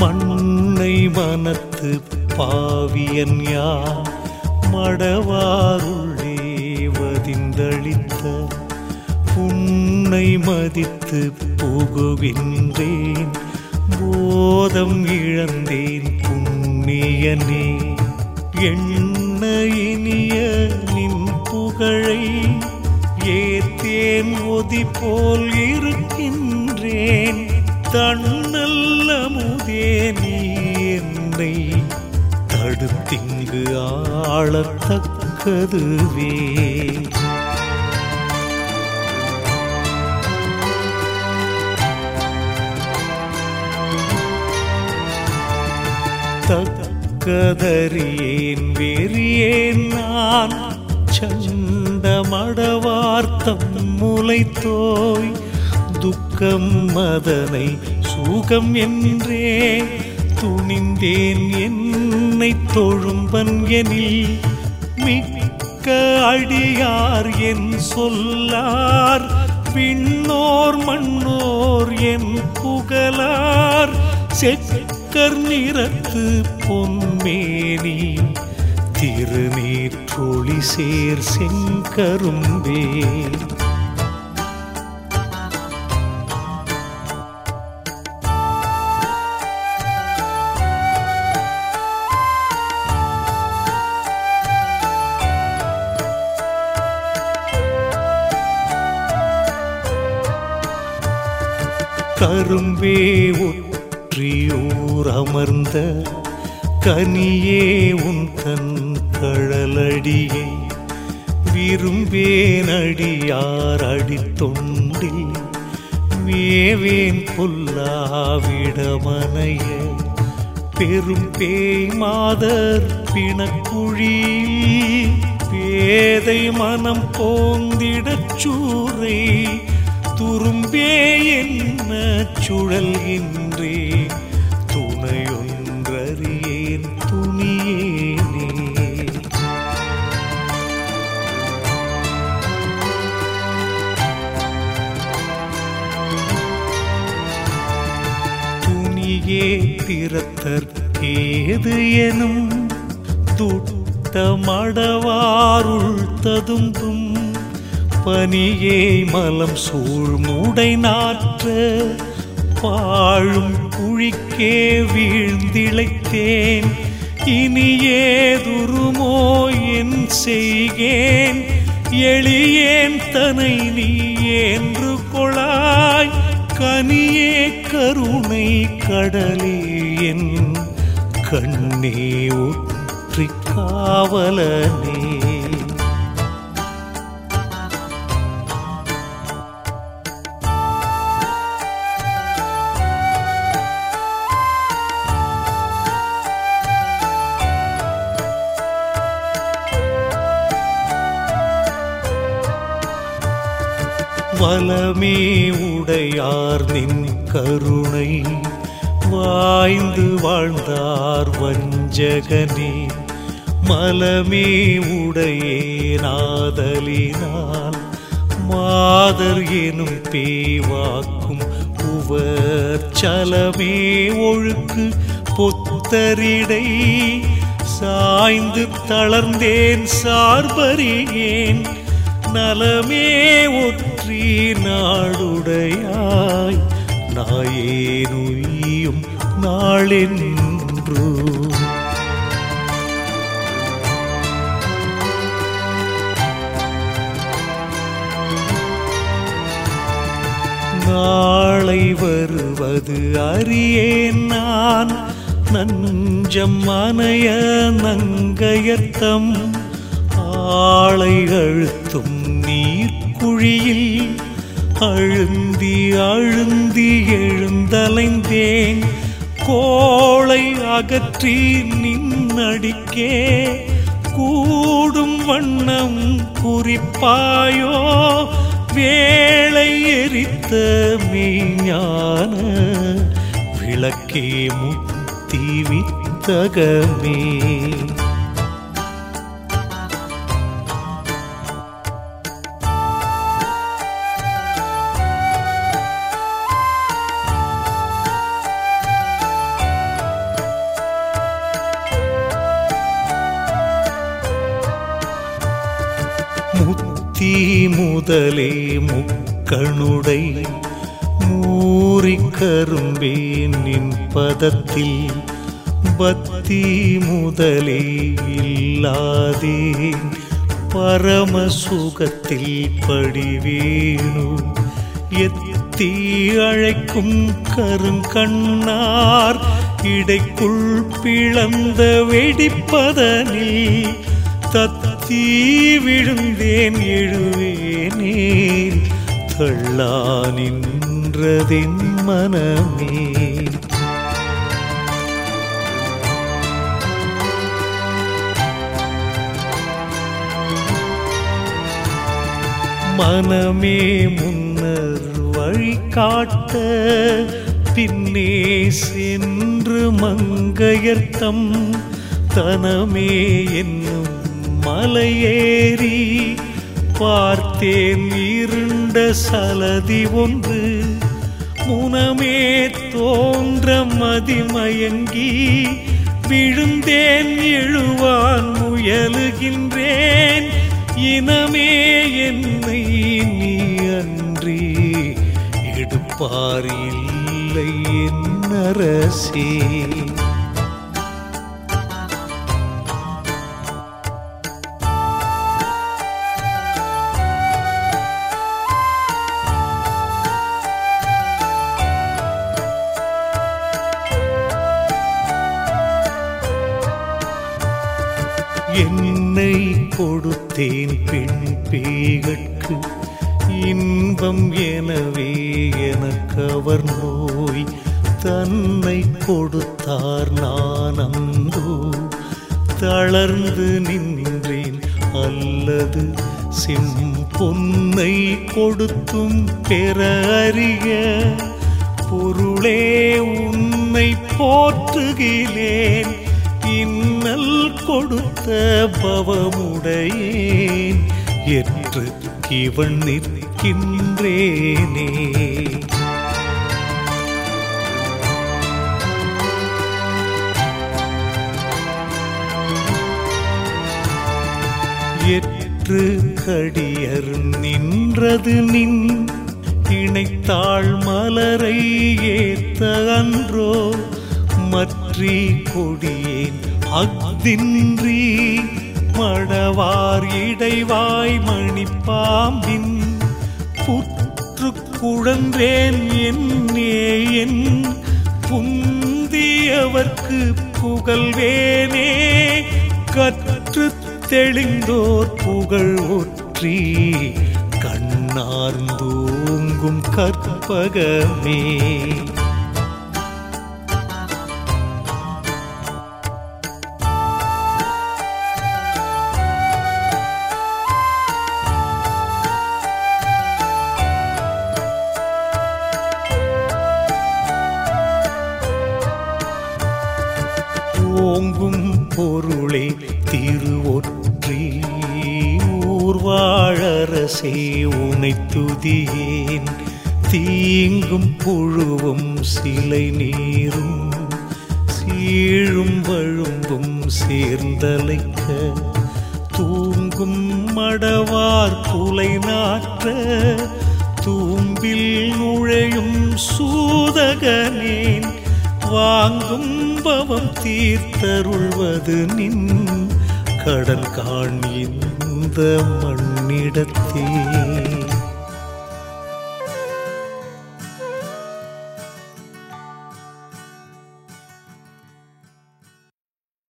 மண்ணை மனத்து பாவியன் யார்? மடவாருள்ளே வதிந்தளித்த உன்னை மதித்து புகுகின்றேன் போதம் இழந்தேன் புண்ணியனே. எண்ண இனிய நின் புகழை ஏத்தேன் ஒதி போல் இருக்கின்றேன். தன்னல்ல முதே நீ தடுத்திங்கு ஆளத்தக்கதுவே. தக்கதறியேன் வெறியேன் நான். சண்டமடவார்த்தம் முளைத்தோய். துக்கம் மதனை சூகம் என்றே துணிந்தேன் என்னை தொழும்பன் எனில் மிக்க அடியார் என் சொல்லார் பின்னோர் மண்ணோர் என் புகழார். செக்கர் நிறத்து பொன்மேனி திருநீற்றொளி சேர் செங்கரும்பே. கரும்பே ஒற்றியூரமர்ந்த கனியே உன் கண் கழலடியை. விரும்பேன் அடியார் அடித்தொண்டில் மேவேன் பொல்லாவிடமனைய. பெரும் பேய் மாதர் பிணக்குழி பேதை மனம் போந்திடச் சூறை துரும்பே என்ன சுழல்கின்றே துணையொன்றறியேன் துணியேனே. துணியே பிறத்தற்கேது எனும் துட்டமடவாருள் ததும்பும் பனியே மலம் சூழ்முடை நாற்ற பாழும் குழிக்கே வீழ்ந்திழைத்தேன். இனி ஏதுருமோ என் செய்கேன். எளியேன் தனை நீ என்று கொளாய். கனியே கருணை கடலே என் கண்ணே ஒற்றி காவலனே. வனமே உடையார் நின் கருணை. வாய்ந்து வாழ்ந்தார் வஞ்சகனே மலமே உடையே நாதலினால். மாதர் எனும் பேவாக்கும் உவர் சலமே ஒழுக்கு பொத்தரிடை. சாய்ந்து தளர்ந்தேன் சார்பறியேன் நலமே ஒற்றி நாடுடையாய் நாயேனுயும் நாளென்று. நாளை வருவது அறியேன் நான். நஞ்சம் மனைய நங்கையத்தம் ஆளை அழுத்தும் நீர்க்குழியில் அழுந்தி அழுந்தி எழுந்தலைந்தேன். கோளை அகற்றி நின்னடிக்கே கூடும் வண்ணம் குறிப்பாயோ? வேளை எரித்த மெய்ஞான விளக்கே முத்தி வித்தகமே. தீ முதலே முக்கணுடை மூறிக் கரும்பே நின் பதத்தில் பக்தி முதலே இல்லாதேன் பரம சுகத்தில் படிவேணு எத்தி அழைக்கும் கருங்கண்ணார் இடைக்குள் பிளந்த வெடிப்பதனில் தத் தீ விழுந்தேன் எழுவேனேன் தள்ளா நின்றதின் மனமே. மனமே முன்னர் வழி காட்ட பின்னே சென்று மங்கையர்த்தம் தனமே என்னும் மலையேறி பார்த்தேன் இருண்ட சலதி ஒன்று. முனமே தோன்ற மதிமயங்கி விழுந்தேன் எழுவான் முயலுகின்றேன். இனமே என்னை நீ அன்றி எடுப்பாரில்லை என் அரசே. தேன் பெண் பேய்கட்கு இன்பம் எனவே எனக்கவர் நோய் தன்னை கொடுத்தார் நான் அந்தோ தளர்ந்து நின்றேன் அல்லது செம்பொன்னை கொடுத்தும் பெற அறிய பொருளே பவமுடையேன். என்று இவன் நிற்கின்றேனே. எற்று கடியர் நின்றது நின் இணைத்தாள் மலரை ஏத்த அன்றோ மற்றி கொடியே அக்தின்றி மடவார் இடைவாய் மணிப்பாம்பின் புற்று குழன்றேன் என்னே என் புந்தியவர்க்கு புகழ்வேனே. கற்று தெளிந்தோர் புகழ் ஒற்றி கண்ணார்ந்தூங்கும் கற்பகமே. அரசே உனை துதியேன். தீங்கும் புழுவும் சிலை நீரும். சீழும் வழும்பும் சேர்ந்தலைக்க. தூங்கும் மடவார் குலை நாற்ற. தூம்பில் நுழையும் சூதகனேன். வாங்கும் பவம் தீர்த்தருள்வது நின். கடன் காண் அந்த மண்ணிடத்தே.